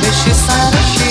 Sarışı sarışı